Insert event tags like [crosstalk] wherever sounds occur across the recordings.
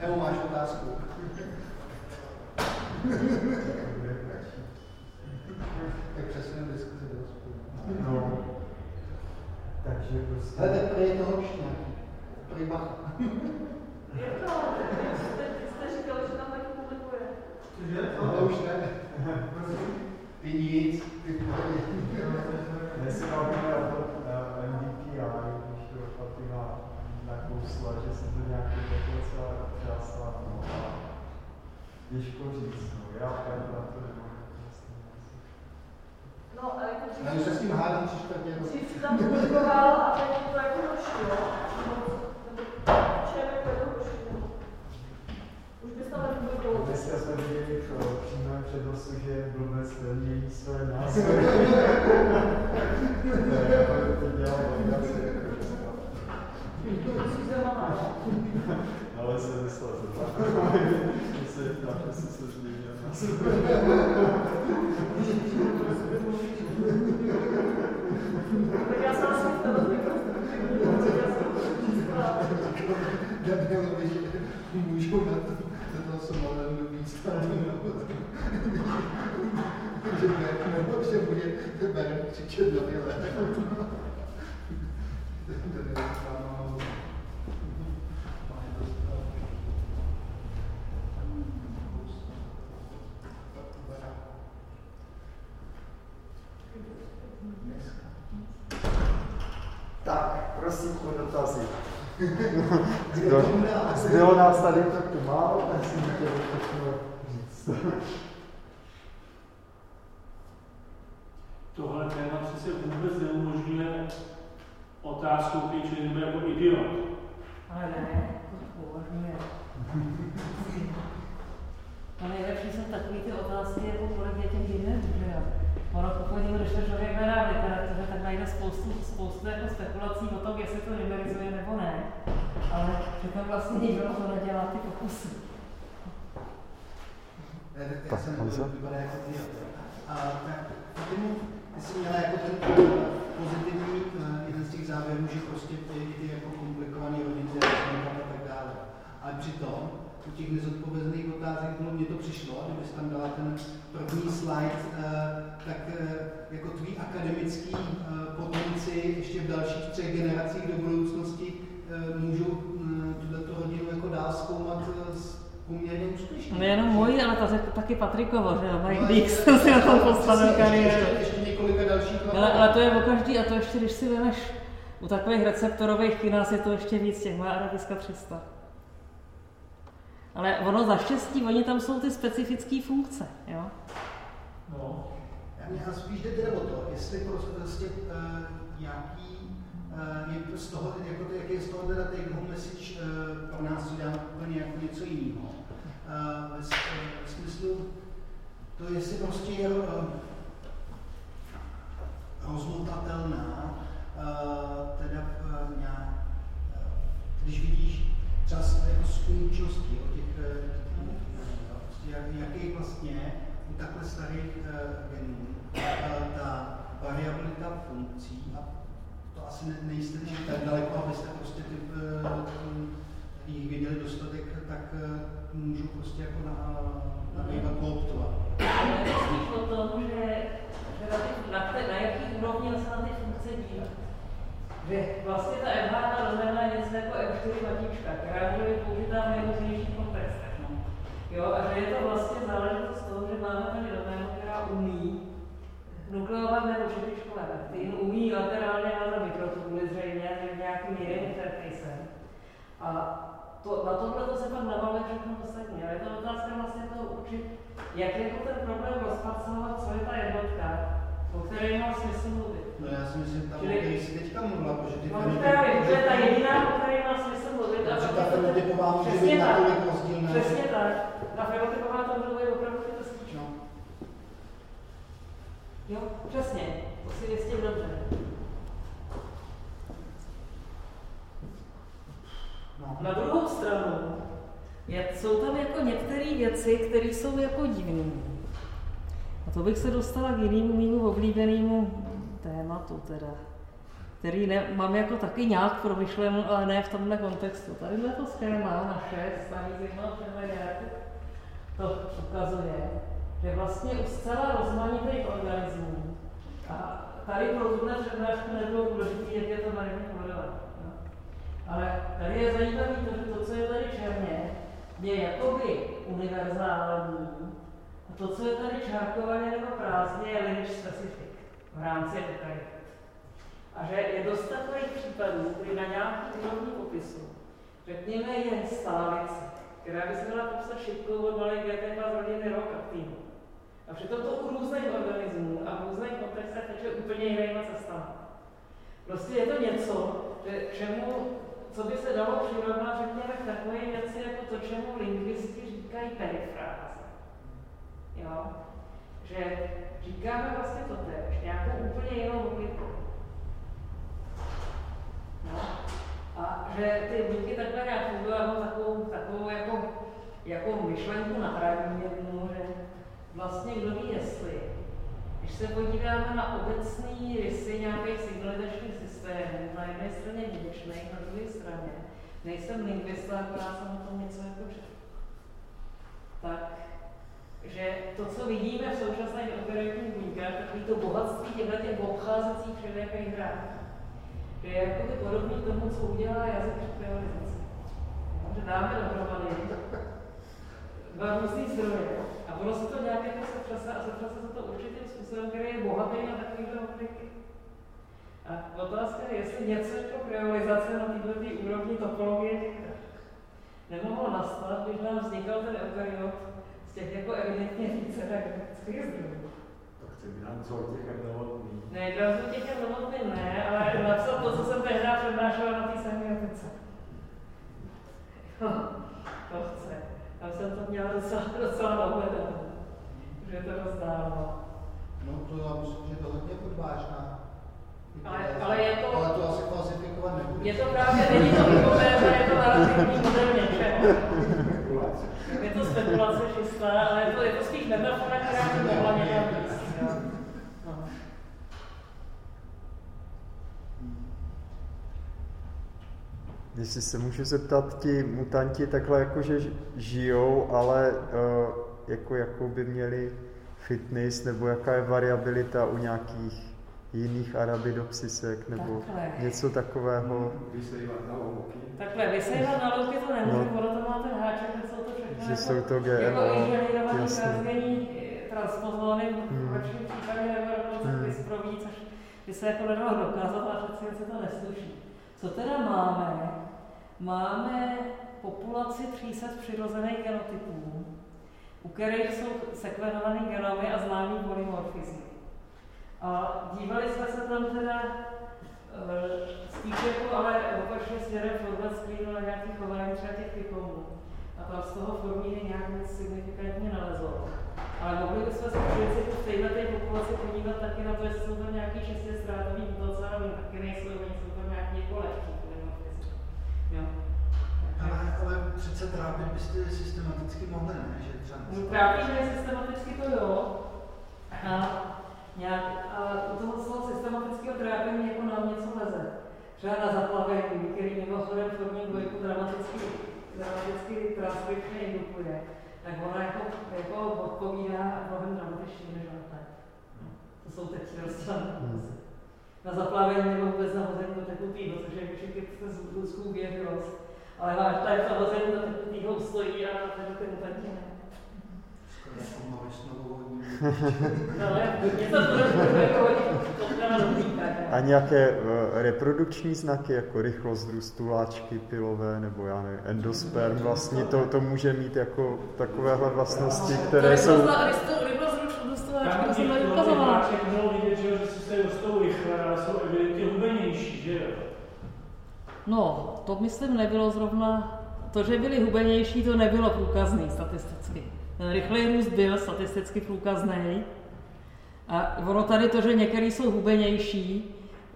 Evo, máš otázku. tak přesně diskuzi do No. Takže prostě... Ale tak je to horší nějaký. Prý bacha. Je to, jste, jste říkali, že tam taky publikuje. Ale už ne. [laughs] Ty nic, ty pohodě. Dneska bavíme o nakousla, že se to nějaký takhle celá třásla. No a těžko říct, no, já opravdu na to nemám. No, a jako Já už se s tím hádám tři čtvrtě. Dřív si tam publikoval a teď to jako došlo. Čem jako je to došlo? Už bys tam nepublikoval. Dneska jsme viděli v přímém přenosu, že blbec mění své názory. Ne, já to dělal legraci, jako dneska. Musíš zemaná. [laughs] Ale se myslel, že se na čase se změnil názor. Tak já jsem asi v této Danielovi, že můžou na to, na to Somalilandu [laughs] místa, že ne, nebo že bude Berem křičet Daniele. Daniel Tak, prosím o dotazy. Zbylo, zbylo nás tady trochu málo, tak si můžete všechno říct. [laughs] Tohle téma přece vůbec neumožňuje otázku, který člověk bude jako idiot. Ale ne, to umožňuje. To [laughs] nejlepší jsou takové ty otázky, jako kolik je těch jiných, že jo. Ono pokud když to člověk hledá v literatuře, tak najde spoustu, spoustu jako spekulací o tom, jestli to numerizuje nebo ne. Ale přitom vlastně nikdo to nedělá ty pokusy. Já, já Tak, jsem Honzo? vypadá jako ty. A tak, Fatimu, ty jsi měla jako ten pozitivní, eh, jeden z těch závěrů, že prostě ty, ty jako komplikovaný rodince a tak dále. Ale přitom u těch nezodpovězených otázek, no mně to přišlo, kdybys tam dala ten první slide, eh, tak eh, jako tvý akademický eh, potomci ještě v dalších třech generacích do budoucnosti můžou tuto rodinu jako dál zkoumat s poměrně úspěšně. Nejenom moji, ale ta, taky Patrikovo, že jo, Mike No, Dix ještě- si na tom ještě- postavil kariéru. Ještě, ještě několika dalších Ale, ale to je o každý, a to ještě, když si vemeš u takových receptorových kinás je to ještě víc, těch má Arabiska 300. Ale ono za štěstí, oni tam jsou ty specifické funkce, jo. No. Já spíš jde teda o to, jestli prostě uh, nějaký uh, je z toho, jako to, jaký je z toho teda take home message uh, pro nás, co děláme úplně jako něco jiného. Uh, ve, eh, ve smyslu, to jestli prostě je uh, rozmotatelná, uh, teda uh, nějak, uh, když vidíš z- jako z funkčnosti o těch, uh, prostě jak, jaký vlastně u takhle starých uh, genů ta variabilita funkcí a to asi ne, nejste tak daleko, abyste prostě ty, uh, jich viděli dostatek, tak můžu prostě jako na, kooptovat. Ale je to spíš o tom, že, na, na, na jaký úrovni se na ty funkce dívat. Že vlastně ta MHK doména je něco M4 matička, která být použitá v nejrůznějších kontextech. No. Jo, a že je to vlastně záležitost toho, že máme tady doménu, která umí nukleovat nebo čtyřičkové vekty, umí laterálně na mikrotubuly zřejmě nějakým jiným interfejsem. A to, na tohle to se pak navaluje všechno ostatní. Ale je to otázka vlastně toho učit, jak jako ten problém rozpracovat, co je ta jednotka, o které má smysl mluvit. No já si myslím, tam, o Čili- který jsi teďka mluvila, protože ty No právě, to je ta jediná, o které má smysl ta je to fenotypová může Přesně být tak. natolik rozdílná. Přesně tak. Ta fenotypová tam mluví opravdu pesničky. No. Jo, přesně. To si jistě dobře. No. Na druhou stranu je, jsou tam jako některé věci, které jsou jako divné. A to bych se dostala k jinému mému oblíbenému tématu teda. Který ne, mám jako taky nějak promyšlen, ale ne v tomhle kontextu. Tady to schéma naše, starý nějak to ukazuje, že vlastně u zcela rozmanitých organismů, a tady pro tuhle přednášku nebylo důležité, jak je to marivně modelovat. Ale tady je zajímavé to, že to, co je tady černě, je jakoby univerzální, a to, co je tady čárkované nebo prázdně, je lineage specific v rámci eukaryot. A že je dost takových případů, kdy na nějaký úrovni popisu, řekněme, je stálice, která by se měla popsat šipkou od malých dětech z rodiny rok aktivní. A přitom to u různých organismů a v různých kontextech teče úplně jinýma cestama. Prostě je to něco, že čemu, co by se dalo přirovnat, řekněme, k takové věci, jako to, čemu lingvisti říkají perifráze. Jo? Že říkáme vlastně to tež, nějakou úplně jinou logiku. No. A že ty buňky takhle nějak fungují jako takovou, takovou jako, jako myšlenku nahradí jednu, že vlastně kdo ví jestli. Když se podíváme na obecný rysy nějakých signalizačních systémů, na jedné straně dědičných, na druhé straně, nejsem lingvista, akorát jsem o tom něco jako četl. Tak, že to, co vidíme v současných algoritmních buňkách, takový to bohatství těchto těch obcházejících všelijakých hrách, že je jako podobný tomu, co udělá jazyk při realizaci. Že dáme dohromady dva různý zdroje a ono se to nějak jako setřase a setřase se to určitým způsobem, který je bohatý na takovýhle obliky. A otázka je, jestli něco jako realizace na této úrovni topologie nemohlo nastat, když nám vznikal ten eukaryot z těch jako evidentně více dynamických zdrojů. Těch. Ne, to těch novotný ne, ale napsal to, co jsem tehdy přednášela na té semiotice. [laughs] to chce. Tam jsem to měla docela, docela dohledat, že je to rozdávno. No to já myslím, že to hodně podvážná. Ale, ale je to... Ale to asi klasifikovat nebude. Je to právě, není to hypotéza, je to narrativní model něčeho. Je to spekulace čistá, ale je to, je to spíš metafora, která by mohla někam víc. No. Jestli se můžu zeptat, ti mutanti takhle jakože žijou, ale uh, jako, jako by měli fitness, nebo jaká je variabilita u nějakých jiných arabidopsisek, nebo Takhle. něco takového. Vysejvat na louky. Takhle, vysejvat na louky to nemůžu, No. ono to má ten háček, že jsou to všechno Že jako, jsou to jako GMO, inženýrovaný jasně. transgenní transpozóny, Hmm. v případě nebo dokonce Hmm. CRISPR což by se jako nedalo dokázat, ale přeci se to nesluší. Co teda máme? Máme populaci 300 přirozených genotypů, u kterých jsou sekvenované genomy a známý polymorfismy. A dívali jsme se tam teda eh, spíš jako ale opačně směrem format screenu na nějaký chování třeba těch typomů. A tam z toho formíny nějak nic signifikantně nalezlo. Ale mohli bychom se principu v této populaci podívat taky na to, jestli jsou tam nějaký šestě ztrátový mutace, oni taky nejsou, oni jsou tam nějaký jako lehký. Jo. Ale, ale přece trápit byste systematicky mohli, ne? Že třeba No, Trápí mě systematicky to jo. A, nějak, a u toho slova systematického trápení jako nám něco leze. Třeba na zaplavení, který mimochodem formí dvojku dramaticky, dramaticky transkripčně indukuje, tak ona jako, jako odpovídá mnohem dramatičtěji než na To jsou teď rozdělené Hmm. Na zaplavení nebo vůbec na hození do tekutýho, což je všechny z lidskou běživost. Ale váš tady to hození do tekutýho stojí a tady ty mutanti ne. To [laughs] to. A nějaké uh, reprodukční znaky, jako rychlost růstu láčky pilové, nebo já nevím, endosperm, vlastně to, to může mít jako takovéhle vlastnosti, které jsou... Tam to jsem No, to myslím nebylo zrovna, to, že byli hubenější, to nebylo průkazný statisticky. Ten rychlej růst byl statisticky průkazný. A ono tady to, že některý jsou hubenější,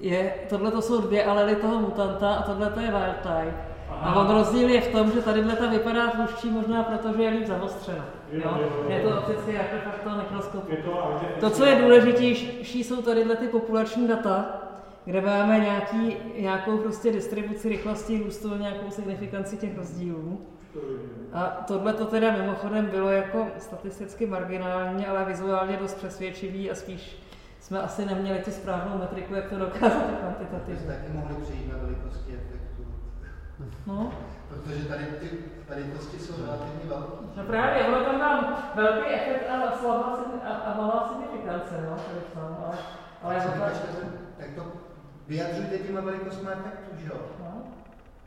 je, tohle to jsou dvě alely toho mutanta a tohle to je wild type. A on rozdíl je v tom, že tady ta vypadá tlušší možná protože je líp zaostřena. Jo? Je to opticky artefakt toho mikroskopu. Je to To, co je důležitější, jsou tady ty populační data, kde máme nějaký, nějakou prostě distribuci rychlosti růstu, nějakou signifikanci těch rozdílů. A tohle to teda mimochodem bylo jako statisticky marginální, ale vizuálně dost přesvědčivý a spíš jsme asi neměli tu správnou metriku, jak to dokázat [laughs] kvantitativně. taky mohli přejít na velikosti efektu. No, Protože tady ty velikosti jsou relativně velké. no právě, ono tam mám velký efekt a slabá a, a malá signifikance, no, ale, ale tak to vyjadřujte těma velikostmi efektu, že jo? no.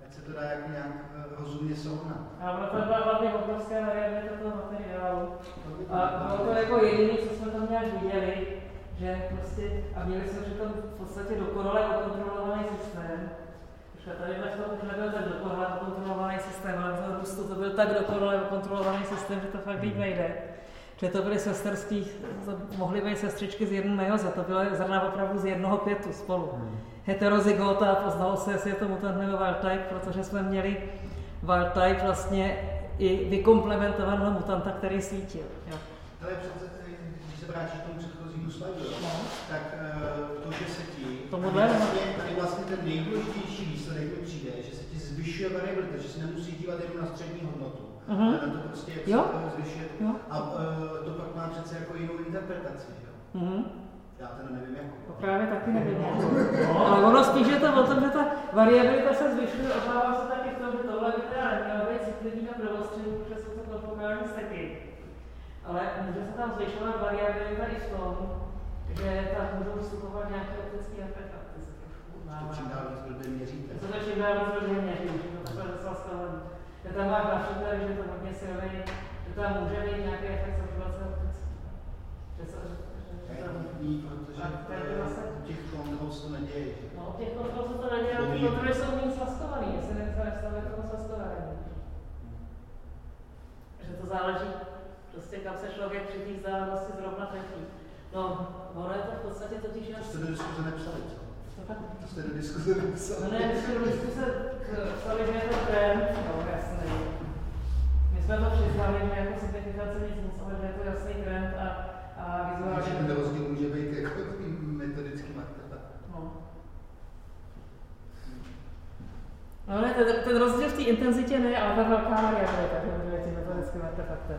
Ať se to dá jako nějak eh, rozumně srovnat. A ono to byla hlavně obrovská variabilita toho materiálu. A bylo to jako jediné, co jsme tam nějak viděli, že prostě, a měli jsme přitom v podstatě dokonale okontrolovaný systém. Tady v tom už nebyl tak dokonale okontrolovaný systém, ale v růstu to byl tak dokonale okontrolovaný systém, že to fakt líp nejde. Že to byly sesterský, to mohly být sestřičky z jedné mejoze, to byly zrna opravdu z jednoho pětu spolu. Heterozygota a poznalo se, jestli je to mutant nebo wild type, protože jsme měli wild type vlastně i vykomplementovaného mutanta, který svítil. Jo. Ale přece, když se vrátíš k tomu předchozímu slajdu, No. tak eh, to, že se ti, Tomuhle? tady vlastně, tady vlastně ten nejdůležitější výsledek mi přijde, že se ti zvyšuje variabilita, že se nemusíš dívat jenom na střední hodnotu, Mhm. ale na to prostě, jak Jo. zvyšuje. Jo. A eh, to pak má přece jako jinou interpretaci, že jo? Mhm. Já teda nevím, jak. To právě taky nevím. Ale ono spíš je to o tom, že ta variabilita se zvyšuje, obává se taky v tom, že tohle by teda nemělo být citlivý na prvostřední, protože jsou to konfokální steky. Ale může se tam zvyšovat variabilita i v tom, že tam můžou vstupovat nějaké optické trošku To čím dál víc blbě měříte. To čím dál víc blbě měří, že to takhle docela stavení. Že tam máš například, že je to hodně silný, že tam může být nějaký efekt saturace optický. Že se, A to je zase? těch kontrol se to neděje. No, těch kontrol se to nedělá, ty Dobrý. kontroly jsou méně jestli. Že to záleží, prostě kam se člověk při té vzdálenosti zrovna trefí. No, ono je to v podstatě totiž To jste do diskuze nepsali, co? To jste do diskuze nepsali. No ne, my jsme do diskuse psali, že je to trend, no jasný. My jsme to přiznali, že jako signifikace nic moc, ale že je to jasný trend a, a Takže ten vizuálně. rozdíl může být jako metodickým artefaktem. No. No ne, ten, ten rozdíl v té intenzitě ne, ale ta velká variabilita, že může být tím metodickým artefaktem.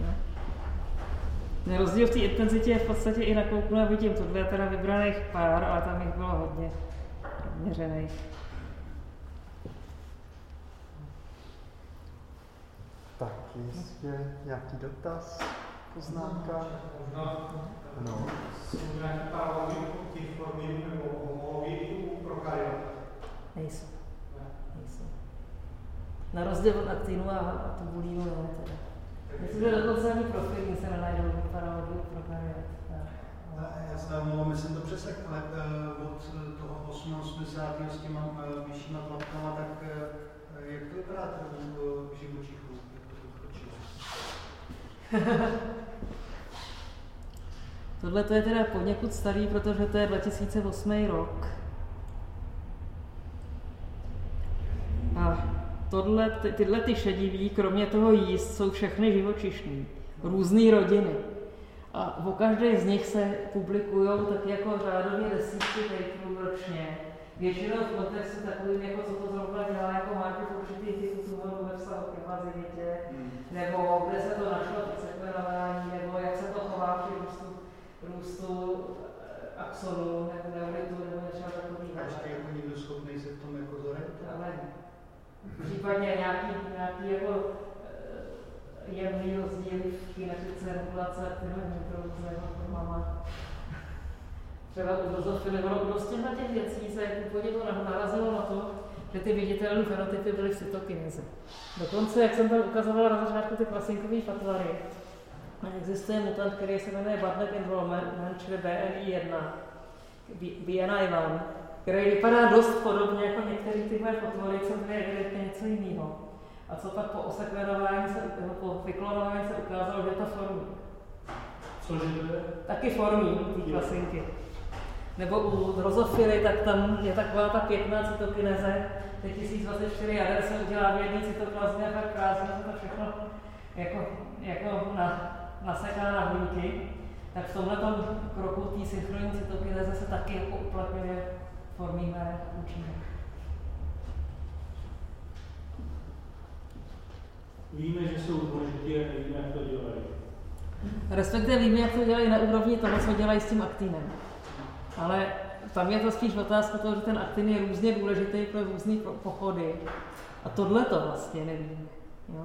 Jo. Ten rozdíl v té intenzitě je v podstatě i nakouknu a vidím, tohle je teda vybraných pár, ale tam jich bylo hodně měřených. Ještě nějaký dotaz, poznámka? Možná No. jsou nějaké paralely u těch formy nebo homologie i u prokaryot. Nejsou. Nejsou. Na rozdíl od aktinu a, tubulínu ne teda. Myslím, že dokonce ani profilní se nenajdou paralely pro karyot. Já se omlouvám, myslím to přesek, ale eh, od toho 88. s těma eh, vyššíma tlapkama, tak eh, jak to vypadá u živočichů? [laughs] Tohle to je teda poněkud starý, protože to je 2008 rok. A tohle, ty, tyhle ty šedivý, kromě toho jíst, jsou všechny živočišní. Různé rodiny. A o každé z nich se publikují tak jako řádově desítky paperů ročně. Většinou v kontextu takovým, jako co to zrovna dělá jako market určitý typ důvodů ve vztahu k invazivitě, nebo kde se to našlo při sekvenování, nebo jak se to chová při růstu, růstu axonu, nebo neuritu, nebo něčeho takového. A ještě jako někdo schopný se v tom jako zorientovat? Ale případně nějaký, nějaký jako eh, jemný rozdíl v kinetice regulace aktivní produkce formama. Třeba u ono kdo z těchto těch věcí se jako podivu narazilo na to, že ty viditelné fenotypy byly v cytokinéze. Dokonce, jak jsem tam ukazovala na začátku ty kvasinkové fatvary, existuje mutant, který se jmenuje Bartlett Enrollment, čili BNI1, BNI1, který vypadá dost podobně jako některé tyhle potvory, co byly evidentně něco jiného. A co pak po osekvenování, se, nebo po vyklonování se ukázalo, že to formí. Cože to je? Taky formí té klasinky. Nebo u drozofily, tak tam je taková ta pěkná cytokineze, těch 1024 jader se udělá v jedné cytoplazmě a tak krásně se to všechno jako, jako na, naseká na hlinky. Tak v tomhle kroku té synchronní cytokineze se taky jako uplatňuje formíme účinek. Víme, že jsou důležitý a víme, jak to dělají. Respektive víme, jak to dělají na úrovni toho, co dělají s tím aktinem. Ale tam je to spíš otázka toho, že ten aktin je různě důležitý pro různé pochody. A tohle to vlastně nevíme. Jo?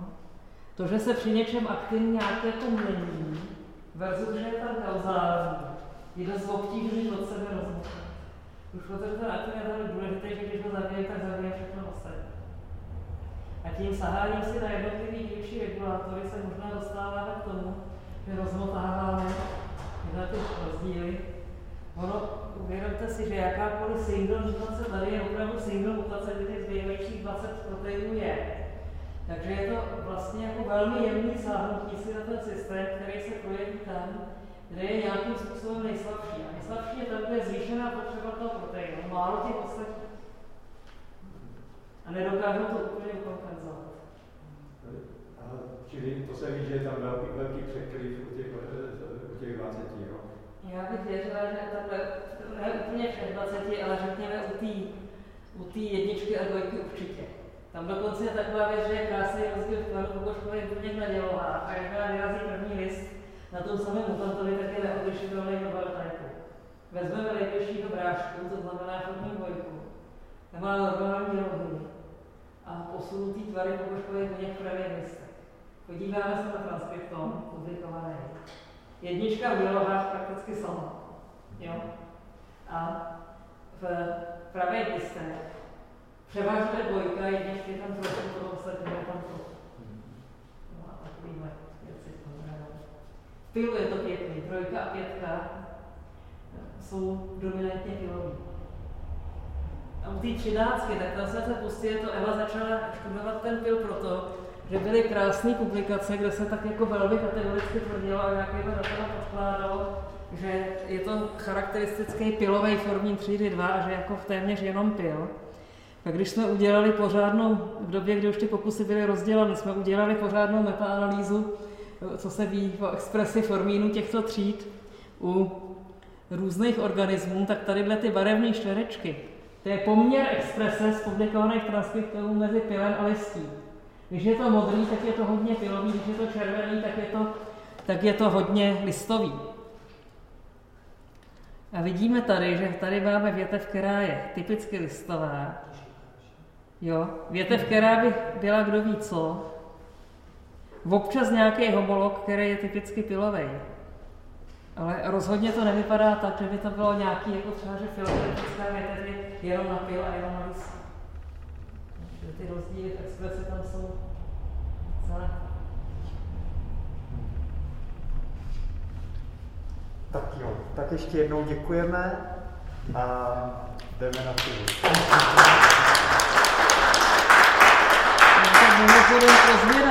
To, že se při něčem aktin nějak jako mění, versus, že je tam kauzální, je dost obtížný od sebe rozmyslet. Už protože ten aktin je velmi důležitý, že když ho zabije, tak zabije všechno ostatní. A tím saháním si na jednotlivý dílčí regulátory se možná dostáváme k tomu, že rozmotáváme tyhle ty rozdíly. Ono, uvědomte si, že jakákoliv single mutace tady je opravdu single mutace, kdy těch zbývajících 20 proteinů je. Takže je to vlastně jako velmi jemný sáhnutí si na ten systém, který se projeví tam, kde je nějakým způsobem nejslabší. A nejslabší je tam, kde je zvýšená potřeba toho proteinu, málo těch ostatních. A nedokážou to úplně kompenzovat. Čili to se ví, že je tam velký, velký překryv u těch, u těch 20, jo? Já bych věřila, že takhle, ne úplně všech 20, ale řekněme u té u jedničky a dvojky určitě. Tam dokonce je taková věc, že je krásný rozdíl v tvaru pokožkové buněk na dělohách a jakmile vyrazí první list na tom samém mutantovi, tak je neodlišitelný do typu. Vezmeme nejbližšího brášku, to znamená první dvojku, má normální rohy a posunutý tvary pokožkové buněk v pravém listech. Podíváme se na transkriptom, publikovaný. Jednička v dělohách prakticky sama. Jo? A v pravém listech Převážně dvojka, jedničky tam trochu, to ostatní je tam trochu. No a takovýhle věci Pilu je to pěkný, trojka a pětka jsou dominantně pilový. A u té třináctky, tak tam jsme se pustili, to Eva začala studovat ten pil proto, že byly krásné publikace, kde se tak jako velmi kategoricky tvrdilo a nějaké data podkládalo, že je to charakteristický pilový formín třídy 2 a že jako v téměř jenom pil. A když jsme udělali pořádnou, v době, kdy už ty pokusy byly rozděleny, jsme udělali pořádnou metaanalýzu, co se ví o expresi formínu těchto tříd u různých organismů, tak tady ty barevné čtverečky, to je poměr exprese z publikovaných transkriptů mezi pilem a listí. Když je to modrý, tak je to hodně pilový, když je to červený, tak je to, tak je to hodně listový. A vidíme tady, že tady máme větev, která je typicky listová, Jo, větev, která by byla kdo ví co, občas nějaký homolog, který je typicky pilový. Ale rozhodně to nevypadá tak, že by to bylo nějaký, jako třeba, že filozofická větev je jenom na pil a jenom na. Takže ty rozdíly v expresi tam jsou celé. Tak jo, tak ještě jednou děkujeme a jdeme na pivo. no fueron tres mil